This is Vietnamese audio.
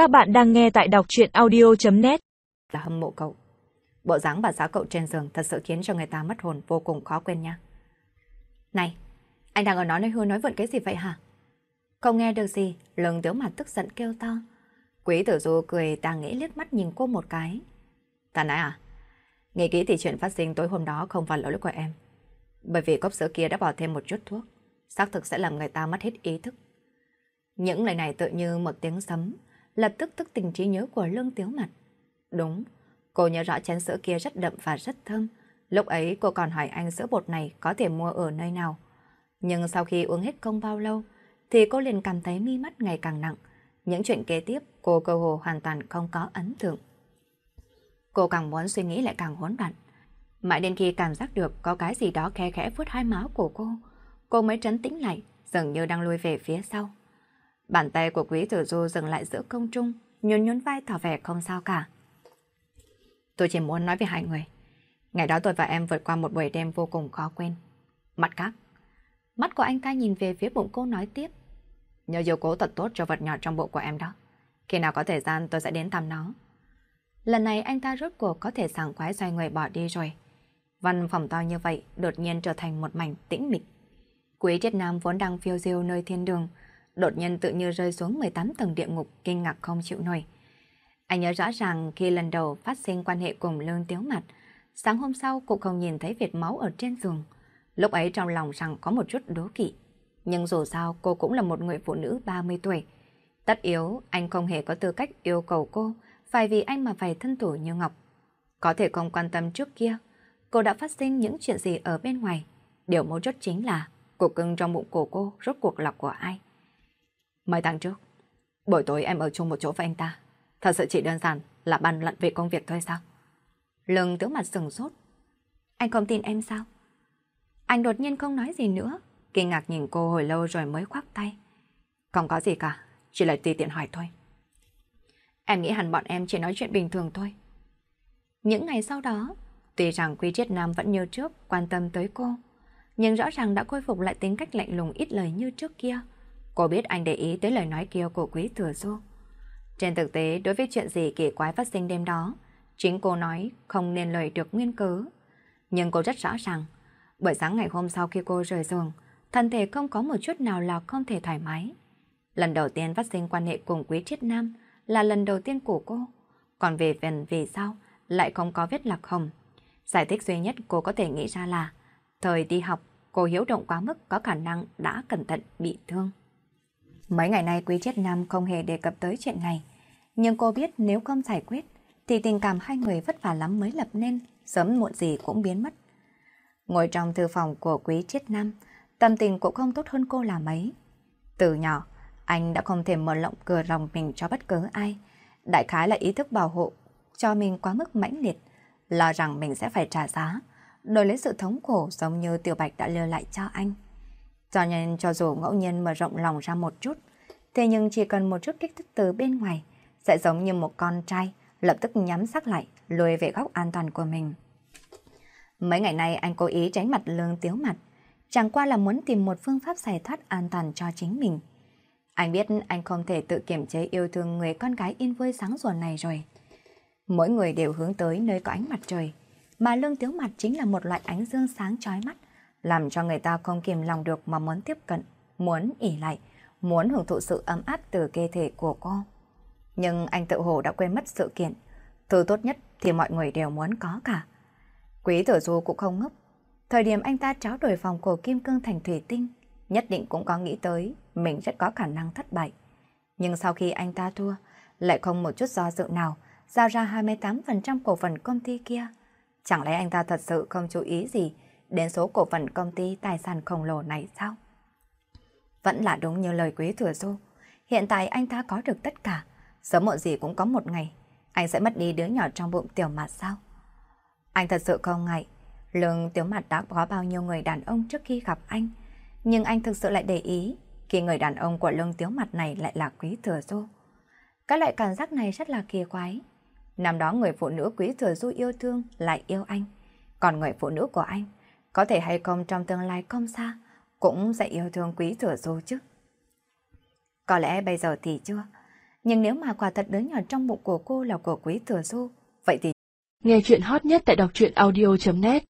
Các bạn đang nghe tại đọc chuyện audio.net Là hâm mộ cậu. Bộ dáng bà giáo cậu trên giường thật sự khiến cho người ta mất hồn vô cùng khó quên nha. Này, anh đang ở nói nơi hư nói vượn cái gì vậy hả? Không nghe được gì, lần tiếu mặt tức giận kêu to. Quý tử du cười ta nghĩ liếc mắt nhìn cô một cái. Ta nói à, nghĩ kỹ thì chuyện phát sinh tối hôm đó không phải lỗi của em. Bởi vì cốc sữa kia đã bỏ thêm một chút thuốc, xác thực sẽ làm người ta mất hết ý thức. Những lời này tự như một tiếng sấm, lập tức thức tình trí nhớ của lương tiếu mặt. Đúng, cô nhớ rõ chén sữa kia rất đậm và rất thơm. Lúc ấy cô còn hỏi anh sữa bột này có thể mua ở nơi nào. Nhưng sau khi uống hết không bao lâu, thì cô liền cảm thấy mi mắt ngày càng nặng. Những chuyện kế tiếp cô cơ hồ hoàn toàn không có ấn tượng. Cô càng muốn suy nghĩ lại càng hỗn loạn. Mãi đến khi cảm giác được có cái gì đó khe khẽ vuốt hai máu của cô, cô mới trấn tĩnh lại, dường như đang lùi về phía sau. Bàn tay của quý tử du dừng lại giữa công trung, nhún nhún vai tỏ vẻ không sao cả. Tôi chỉ muốn nói với hai người. Ngày đó tôi và em vượt qua một buổi đêm vô cùng khó quên. Mặt khác, mắt của anh ta nhìn về phía bụng cô nói tiếp. Nhờ yêu cố thật tốt cho vật nhỏ trong bụng của em đó. Khi nào có thời gian tôi sẽ đến thăm nó. Lần này anh ta rốt cuộc có thể sảng khoái xoay người bỏ đi rồi. Văn phòng to như vậy đột nhiên trở thành một mảnh tĩnh mịch. Quý triết nam vốn đang phiêu diêu nơi thiên đường, đột nhiên tự như rơi xuống 18 tầng địa ngục kinh ngạc không chịu nổi. Anh nhớ rõ ràng khi lần đầu phát sinh quan hệ cùng Lương Tiếu Mặt, sáng hôm sau cũng không nhìn thấy vệt máu ở trên giường. Lúc ấy trong lòng rằng có một chút đố kỵ. Nhưng dù sao cô cũng là một người phụ nữ 30 tuổi. Tất yếu anh không hề có tư cách yêu cầu cô phải vì anh mà phải thân thủ như Ngọc. Có thể không quan tâm trước kia, cô đã phát sinh những chuyện gì ở bên ngoài. Điều mấu chốt chính là cục cưng trong bụng của cô rốt cuộc là của ai. Mời tăng trước, buổi tối em ở chung một chỗ với anh ta. Thật sự chỉ đơn giản là bàn luận về công việc thôi sao? Lương tướng mặt sừng sốt. Anh không tin em sao? Anh đột nhiên không nói gì nữa. Kinh ngạc nhìn cô hồi lâu rồi mới khoác tay. Không có gì cả, chỉ là tùy tiện hỏi thôi. Em nghĩ hẳn bọn em chỉ nói chuyện bình thường thôi. Những ngày sau đó, tuy rằng Quý Triết Nam vẫn như trước quan tâm tới cô, nhưng rõ ràng đã khôi phục lại tính cách lạnh lùng ít lời như trước kia. Cô biết anh để ý tới lời nói kia của Quý Thừa Du. Trên thực tế, đối với chuyện gì kỳ quái phát sinh đêm đó, chính cô nói không nên lời được nguyên cớ. Nhưng cô rất rõ ràng, bởi sáng ngày hôm sau khi cô rời giường, thân thể không có một chút nào là không thể thoải mái. Lần đầu tiên phát sinh quan hệ cùng Quý Triết Nam là lần đầu tiên của cô. Còn về phần vì sao lại không có vết lạc hồng. Giải thích duy nhất cô có thể nghĩ ra là thời đi học cô hiếu động quá mức có khả năng đã cẩn thận bị thương. Mấy ngày nay Quý Triết Nam không hề đề cập tới chuyện này. Nhưng cô biết nếu không giải quyết thì tình cảm hai người vất vả lắm mới lập nên, sớm muộn gì cũng biến mất. Ngồi trong thư phòng của Quý Triết Nam, tâm tình cũng không tốt hơn cô là mấy. Từ nhỏ, anh đã không thể mở lộng cửa lòng mình cho bất cứ ai. Đại khái là ý thức bảo hộ cho mình quá mức mãnh liệt, lo rằng mình sẽ phải trả giá, đổi lấy sự thống khổ giống như Tiểu Bạch đã lừa lại cho anh. Cho nên cho dù ngẫu nhiên mở rộng lòng ra một chút, thế nhưng chỉ cần một chút kích thích từ bên ngoài, sẽ giống như một con trai lập tức nhắm sắc lại, lùi về góc an toàn của mình. Mấy ngày nay anh cố ý tránh mặt lương tiếu mặt, chẳng qua là muốn tìm một phương pháp giải thoát an toàn cho chính mình. Anh biết anh không thể tự kiểm chế yêu thương người con gái in vui sáng ruột này rồi. Mỗi người đều hướng tới nơi có ánh mặt trời, mà lương tiếu mặt chính là một loại ánh dương sáng chói mắt, làm cho người ta không kìm lòng được mà muốn tiếp cận, muốn ỉ lại, muốn hưởng thụ sự ấm áp từ cơ thể của cô. Nhưng anh tự hồ đã quên mất sự kiện, thứ tốt nhất thì mọi người đều muốn có cả. Quý tử du cũng không ngốc, thời điểm anh ta tráo đổi phòng cổ kim cương thành thủy tinh, nhất định cũng có nghĩ tới mình rất có khả năng thất bại. Nhưng sau khi anh ta thua, lại không một chút do dự nào, giao ra 28% cổ phần công ty kia. Chẳng lẽ anh ta thật sự không chú ý gì đến số cổ phần công ty tài sản khổng lồ này sao? Vẫn là đúng như lời quý thừa du. Hiện tại anh ta có được tất cả. Sớm muộn gì cũng có một ngày, anh sẽ mất đi đứa nhỏ trong bụng tiểu mặt sao? Anh thật sự không ngại. Lương tiểu mặt đã có bao nhiêu người đàn ông trước khi gặp anh. Nhưng anh thực sự lại để ý khi người đàn ông của lương tiếu mặt này lại là quý thừa du. Cái loại cảm giác này rất là kỳ quái. Năm đó người phụ nữ quý thừa du yêu thương lại yêu anh. Còn người phụ nữ của anh có thể hay không trong tương lai không xa, cũng sẽ yêu thương quý thừa du chứ. Có lẽ bây giờ thì chưa. Nhưng nếu mà quả thật đứa nhỏ trong bụng của cô là của quý thừa du, vậy thì... Nghe chuyện hot nhất tại đọc truyện audio.net